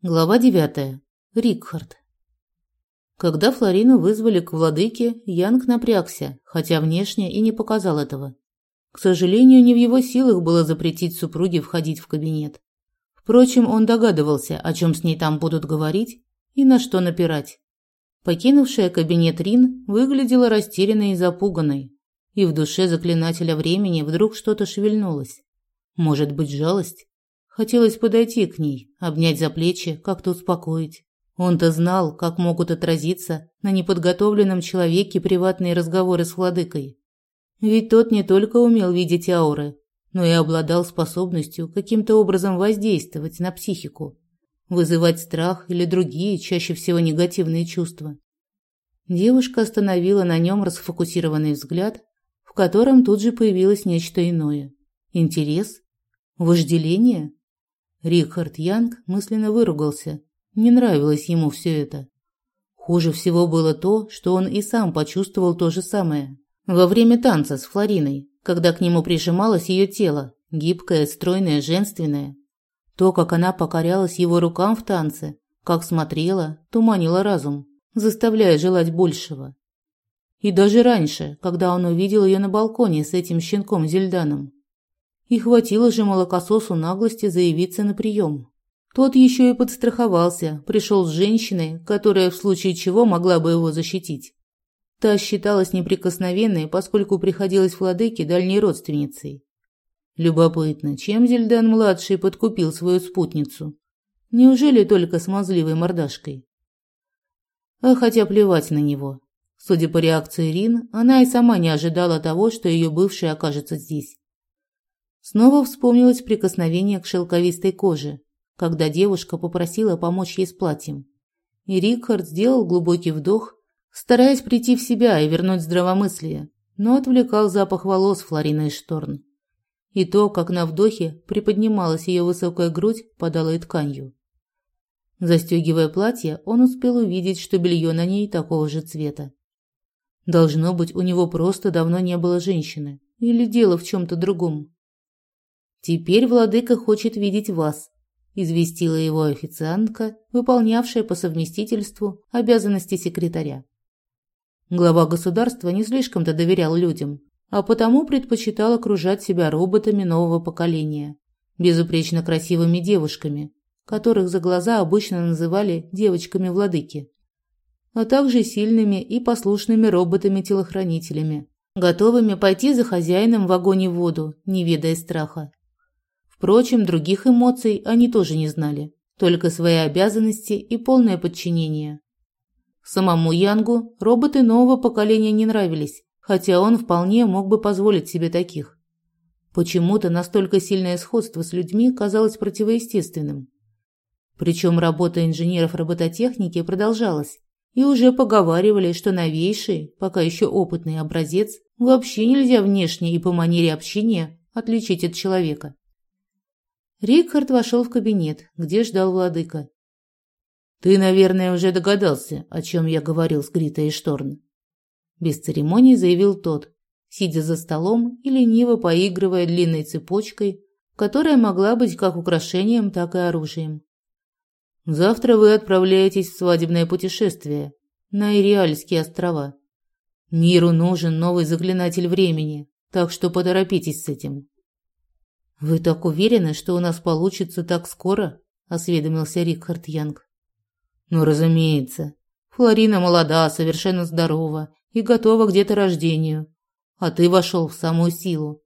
Глава 9. Рикхард. Когда Флорину вызвали к владыке, Янг напрягся, хотя внешне и не показал этого. К сожалению, не в его силах было запретить супруге входить в кабинет. Впрочем, он догадывался, о чем с ней там будут говорить и на что напирать. Покинувшая кабинет Рин выглядела растерянной и запуганной, и в душе заклинателя времени вдруг что-то шевельнулось. Может быть, жалость? Хотелось подойти к ней, обнять за плечи, как-то успокоить. Он-то знал, как могут отразиться на неподготовленном человеке приватные разговоры с владыкой. Ведь тот не только умел видеть ауры, но и обладал способностью каким-то образом воздействовать на психику, вызывать страх или другие, чаще всего негативные чувства. Девушка остановила на нем расфокусированный взгляд, в котором тут же появилось нечто иное. Интерес? Вожделение? Рихард Янг мысленно выругался. Не нравилось ему все это. Хуже всего было то, что он и сам почувствовал то же самое. Во время танца с Флориной, когда к нему прижималось ее тело, гибкое, стройное, женственное. То, как она покорялась его рукам в танце, как смотрела, туманила разум, заставляя желать большего. И даже раньше, когда он увидел ее на балконе с этим щенком Зельданом. И хватило же молокососу наглости заявиться на прием. Тот еще и подстраховался, пришел с женщиной, которая в случае чего могла бы его защитить. Та считалась неприкосновенной, поскольку приходилась владыке дальней родственницей. Любопытно, чем Зельдан-младший подкупил свою спутницу? Неужели только смазливой мордашкой? А хотя плевать на него. Судя по реакции Рин, она и сама не ожидала того, что ее бывший окажется здесь. Снова вспомнилось прикосновение к шелковистой коже, когда девушка попросила помочь ей с платьем. И Рикард сделал глубокий вдох, стараясь прийти в себя и вернуть здравомыслие, но отвлекал запах волос Флорины Шторн. И то, как на вдохе приподнималась ее высокая грудь под алой тканью. Застегивая платье, он успел увидеть, что белье на ней такого же цвета. Должно быть, у него просто давно не было женщины. Или дело в чем-то другом. Теперь владыка хочет видеть вас, известила его официантка, выполнявшая по совместительству обязанности секретаря. Глава государства не слишком-то доверял людям, а потому предпочитал окружать себя роботами нового поколения, безупречно красивыми девушками, которых за глаза обычно называли девочками владыки, а также сильными и послушными роботами-телохранителями, готовыми пойти за хозяином в огонь и воду, не ведая страха. Впрочем, других эмоций они тоже не знали, только свои обязанности и полное подчинение. Самому Янгу роботы нового поколения не нравились, хотя он вполне мог бы позволить себе таких. Почему-то настолько сильное сходство с людьми казалось противоестественным. Причем работа инженеров робототехники продолжалась, и уже поговаривали, что новейший, пока еще опытный образец вообще нельзя внешне и по манере общения отличить от человека. Рикард вошел в кабинет, где ждал владыка. «Ты, наверное, уже догадался, о чем я говорил с Гритой Шторн». Без церемоний заявил тот, сидя за столом и лениво поигрывая длинной цепочкой, которая могла быть как украшением, так и оружием. «Завтра вы отправляетесь в свадебное путешествие на Ириальские острова. Миру нужен новый заклинатель времени, так что поторопитесь с этим». «Вы так уверены, что у нас получится так скоро?» – осведомился Рикхард Янг. «Ну, разумеется. Флорина молода, совершенно здорова и готова к деторождению. А ты вошел в самую силу.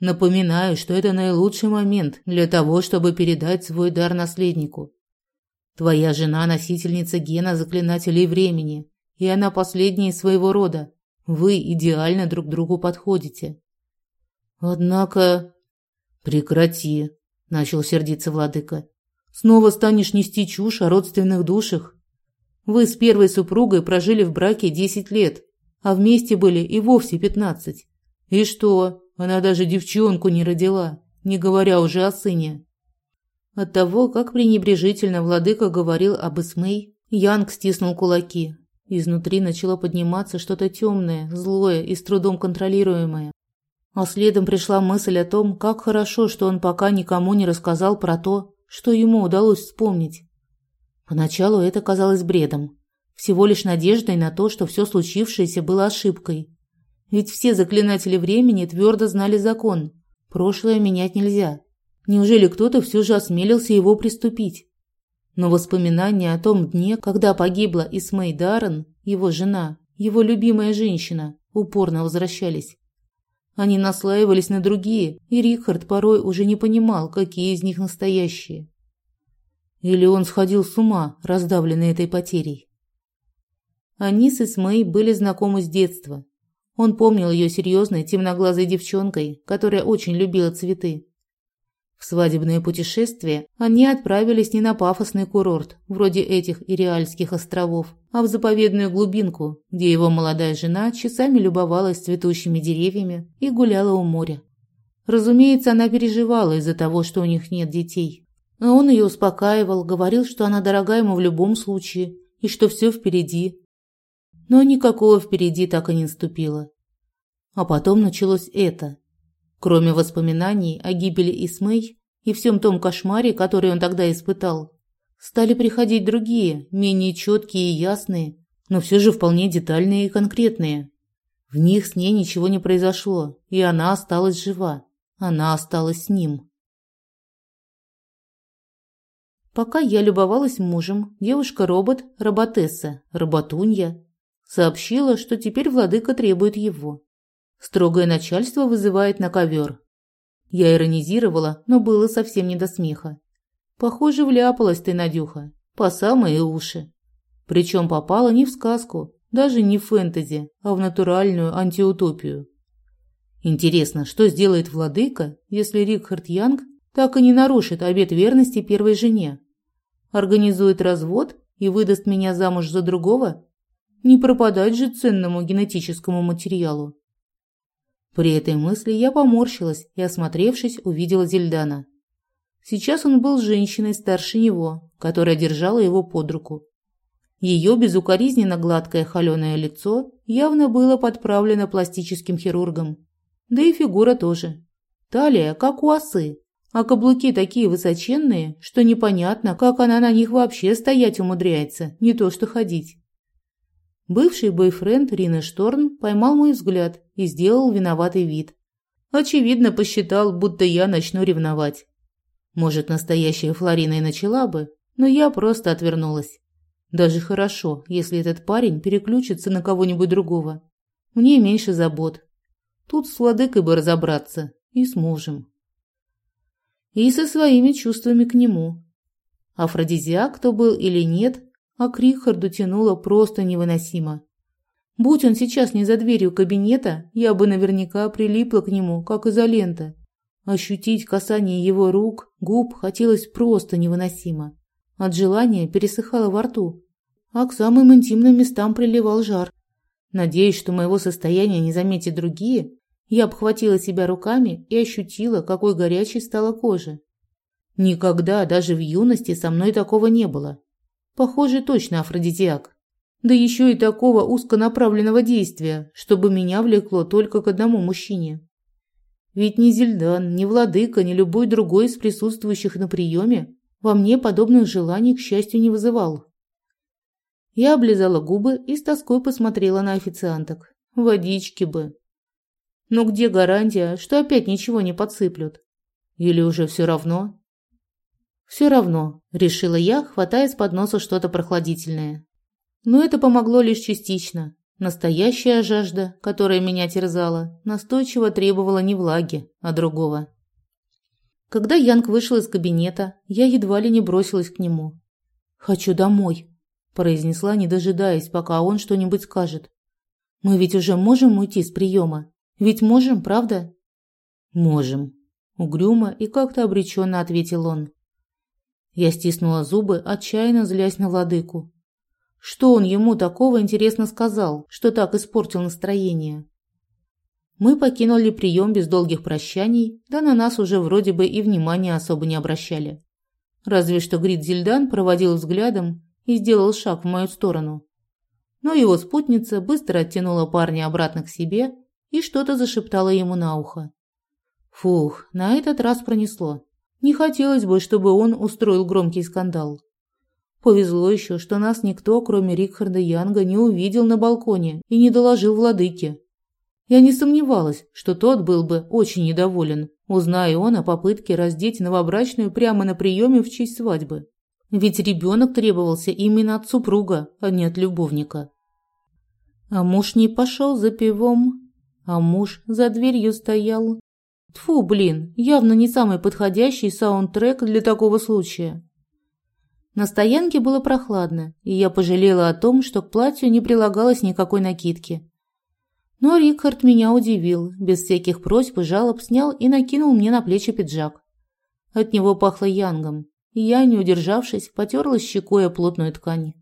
Напоминаю, что это наилучший момент для того, чтобы передать свой дар наследнику. Твоя жена – носительница гена заклинателей времени, и она последняя из своего рода. Вы идеально друг другу подходите. Однако Прекрати, начал сердиться владыка. Снова станешь нести чушь о родственных душах. Вы с первой супругой прожили в браке десять лет, а вместе были и вовсе пятнадцать. И что? Она даже девчонку не родила, не говоря уже о сыне. От того, как пренебрежительно владыка говорил об Исмей, Янг стиснул кулаки. Изнутри начало подниматься что-то темное, злое и с трудом контролируемое. А следом пришла мысль о том, как хорошо, что он пока никому не рассказал про то, что ему удалось вспомнить. Поначалу это казалось бредом, всего лишь надеждой на то, что все случившееся было ошибкой. Ведь все заклинатели времени твердо знали закон. Прошлое менять нельзя. Неужели кто-то все же осмелился его приступить? Но воспоминания о том дне, когда погибла Исмей Даррен, его жена, его любимая женщина, упорно возвращались. Они наслаивались на другие, и Рихард порой уже не понимал, какие из них настоящие. Или он сходил с ума, раздавленный этой потерей. Они с Исмей были знакомы с детства. Он помнил ее серьезной, темноглазой девчонкой, которая очень любила цветы. В свадебное путешествие они отправились не на пафосный курорт, вроде этих Иреальских островов, а в заповедную глубинку, где его молодая жена часами любовалась цветущими деревьями и гуляла у моря. Разумеется, она переживала из-за того, что у них нет детей. Но он ее успокаивал, говорил, что она дорога ему в любом случае и что все впереди. Но никакого впереди так и не наступило. А потом началось это – Кроме воспоминаний о гибели Исмей и всем том кошмаре, который он тогда испытал, стали приходить другие, менее четкие и ясные, но все же вполне детальные и конкретные. В них с ней ничего не произошло, и она осталась жива. Она осталась с ним. Пока я любовалась мужем, девушка-робот, роботесса, роботунья, сообщила, что теперь владыка требует его. Строгое начальство вызывает на ковер. Я иронизировала, но было совсем не до смеха. Похоже, вляпалась ты, Надюха, по самые уши. Причем попала не в сказку, даже не в фэнтези, а в натуральную антиутопию. Интересно, что сделает владыка, если Рикхард Янг так и не нарушит обет верности первой жене? Организует развод и выдаст меня замуж за другого? Не пропадать же ценному генетическому материалу. При этой мысли я поморщилась и, осмотревшись, увидела Зельдана. Сейчас он был женщиной старше него, которая держала его под руку. Ее безукоризненно гладкое холеное лицо явно было подправлено пластическим хирургом. Да и фигура тоже. Талия, как у осы, а каблуки такие высоченные, что непонятно, как она на них вообще стоять умудряется, не то что ходить. Бывший бойфренд Рины Шторн поймал мой взгляд и сделал виноватый вид. Очевидно, посчитал, будто я начну ревновать. Может, настоящая Флорина и начала бы, но я просто отвернулась. Даже хорошо, если этот парень переключится на кого-нибудь другого. Мне меньше забот. Тут с владыкой бы разобраться и с мужем. И со своими чувствами к нему. Афродизиак кто был или нет, а к Рихарду тянуло просто невыносимо. Будь он сейчас не за дверью кабинета, я бы наверняка прилипла к нему, как изолента. Ощутить касание его рук, губ хотелось просто невыносимо. От желания пересыхало во рту, а к самым интимным местам приливал жар. Надеясь, что моего состояния не заметят другие, я обхватила себя руками и ощутила, какой горячей стала кожа. Никогда, даже в юности, со мной такого не было. Похоже, точно афродизиак. Да еще и такого узконаправленного действия, чтобы меня влекло только к одному мужчине. Ведь ни Зельдан, ни Владыка, ни любой другой из присутствующих на приеме во мне подобных желаний, к счастью, не вызывал. Я облизала губы и с тоской посмотрела на официанток. Водички бы. Но где гарантия, что опять ничего не подсыплют? Или уже все равно? Все равно, решила я, хватая с подноса что-то прохладительное. Но это помогло лишь частично. Настоящая жажда, которая меня терзала, настойчиво требовала не влаги, а другого. Когда Янг вышел из кабинета, я едва ли не бросилась к нему. «Хочу домой», – произнесла, не дожидаясь, пока он что-нибудь скажет. «Мы ведь уже можем уйти с приема? Ведь можем, правда?» «Можем», – угрюмо и как-то обреченно ответил он. Я стиснула зубы, отчаянно злясь на владыку. Что он ему такого интересно сказал, что так испортил настроение? Мы покинули прием без долгих прощаний, да на нас уже вроде бы и внимания особо не обращали. Разве что Грит Зельдан проводил взглядом и сделал шаг в мою сторону. Но его спутница быстро оттянула парня обратно к себе и что-то зашептала ему на ухо. Фух, на этот раз пронесло. Не хотелось бы, чтобы он устроил громкий скандал. Повезло еще, что нас никто, кроме Рикхарда Янга, не увидел на балконе и не доложил владыке. Я не сомневалась, что тот был бы очень недоволен, узная он о попытке раздеть новобрачную прямо на приеме в честь свадьбы. Ведь ребенок требовался именно от супруга, а не от любовника. А муж не пошел за пивом, а муж за дверью стоял. Тфу, блин, явно не самый подходящий саундтрек для такого случая. На стоянке было прохладно, и я пожалела о том, что к платью не прилагалось никакой накидки. Но Рикард меня удивил, без всяких просьб и жалоб снял и накинул мне на плечи пиджак. От него пахло янгом, и я, не удержавшись, потерла щекой о плотную ткань.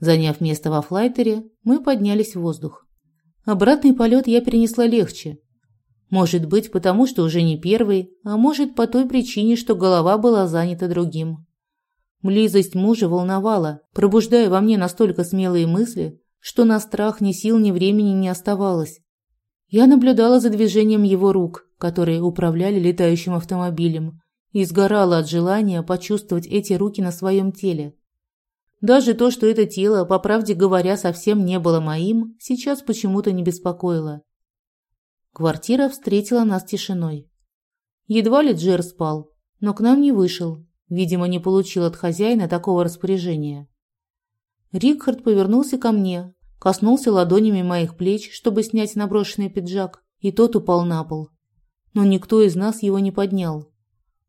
Заняв место во флайтере, мы поднялись в воздух. Обратный полет я перенесла легче. Может быть, потому что уже не первый, а может, по той причине, что голова была занята другим. Близость мужа волновала, пробуждая во мне настолько смелые мысли, что на страх ни сил, ни времени не оставалось. Я наблюдала за движением его рук, которые управляли летающим автомобилем, и сгорала от желания почувствовать эти руки на своем теле. Даже то, что это тело, по правде говоря, совсем не было моим, сейчас почему-то не беспокоило. Квартира встретила нас тишиной. Едва ли Джер спал, но к нам не вышел, видимо, не получил от хозяина такого распоряжения. Рикхард повернулся ко мне, коснулся ладонями моих плеч, чтобы снять наброшенный пиджак, и тот упал на пол. Но никто из нас его не поднял.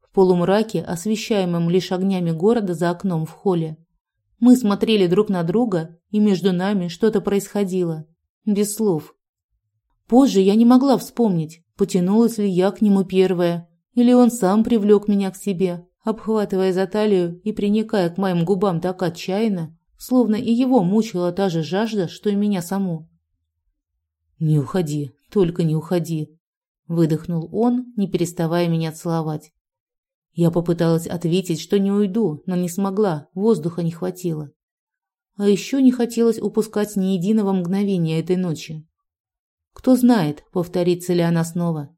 В полумраке, освещаемом лишь огнями города за окном в холле, мы смотрели друг на друга, и между нами что-то происходило. Без слов. Позже я не могла вспомнить, потянулась ли я к нему первая, или он сам привлек меня к себе, обхватывая за талию и приникая к моим губам так отчаянно, словно и его мучила та же жажда, что и меня саму. «Не уходи, только не уходи», – выдохнул он, не переставая меня целовать. Я попыталась ответить, что не уйду, но не смогла, воздуха не хватило. А еще не хотелось упускать ни единого мгновения этой ночи. Кто знает, повторится ли она снова.